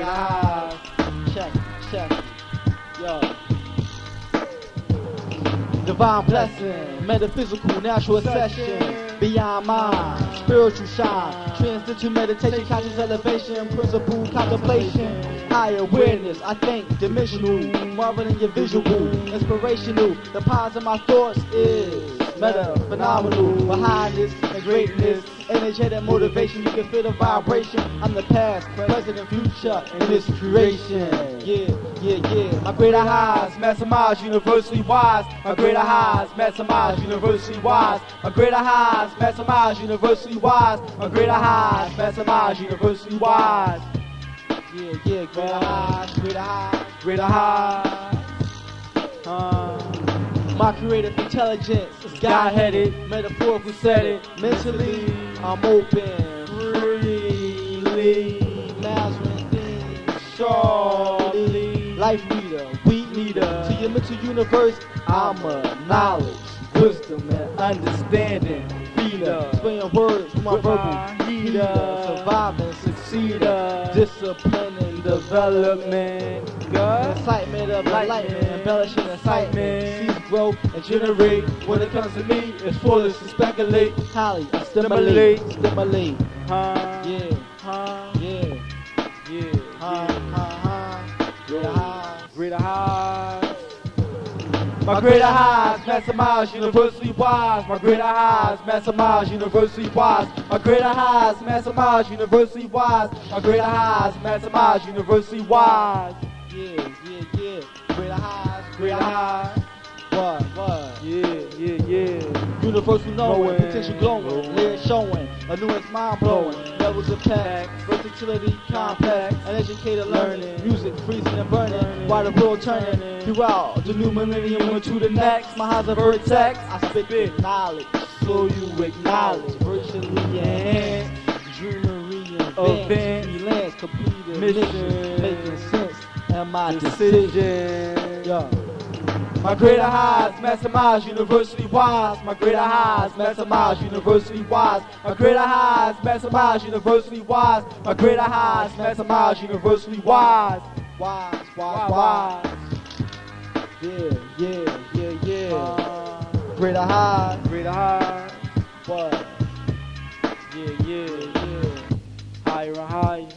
Check, check, yo. Divine blessing, metaphysical, natural session, beyond mind, spiritual shine, transcendental meditation, conscious elevation, principle contemplation, high awareness. I think dimensional, marveling your visual, inspirational. The pause of my thoughts is meta, phenomenal, behind this and greatness, energetic motivation. You can feel the vibration. I'm the past, present, and future in this creation. Yeah, yeah, yeah. My greater highs, maximize, universally wise. My greater highs, maximize, universally wise. My greater highs, maximize, universally wise. My greater highs, maximize, universally wise. Yeah, yeah, greater highs, greater highs, greater highs. Uh, my creative intelligence is God-headed, metaphorical it. Mentally, I'm open, freely, mastering things, surely. Life leader, weed leader. To your mental universe, I'm a knowledge, wisdom, and understanding. Feeder, spinning words with my verbal heater. Surviving, succeeder. Discipline development. Excitement of enlightenment, embellishing excitement. Seeds growth and generate. When it comes to me, it's foolish to speculate. Highly, stimulate, stimulate. Huh? Yeah, Huh? yeah, Yeah. yeah. ha, ha. Greater highs. Greater highs. My greater highs, maximize, universally wise. My greater highs, maximize, universally wise. My greater highs, maximize, universally wise. My greater highs, maximize, universally wise. Yeah, yeah, yeah. Greater highs, greater highs. What, what? Yeah, yeah, yeah. Universal knowing, potential glowing, showing, a nuance mind blowing, levels of pack, versatility compact, an educated learning, music freezing and burning, while the world turning throughout the new millennium into the next. My highs are vertex, I spit with knowledge, so you acknowledge, virtually enhanced, dreamery Event. freelance, completed mission, making sense, and my decision. Decision. Yeah. My greater highs, maximize, universally wise. My greater highs, maximize, universally wise. My greater highs, maximize, universally wise. My greater highs, maximize, universally wise. Wise, wise, wise. Yeah, yeah, yeah, yeah. Uh, Greater highs, greater highs. what? Yeah, yeah, yeah. Higher and higher.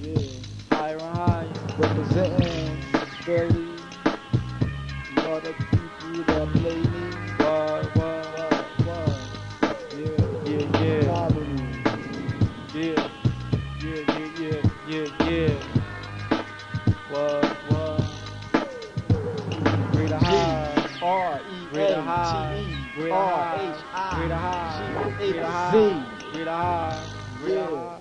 Yeah. Higher and higher. Representing fairly. The people that play me. What? What, what? Yeah. Yeah, yeah. Quality. Yeah. Yeah, yeah, yeah, yeah, yeah. Greater high. Greater high. Greater high. Greater high. Greater high.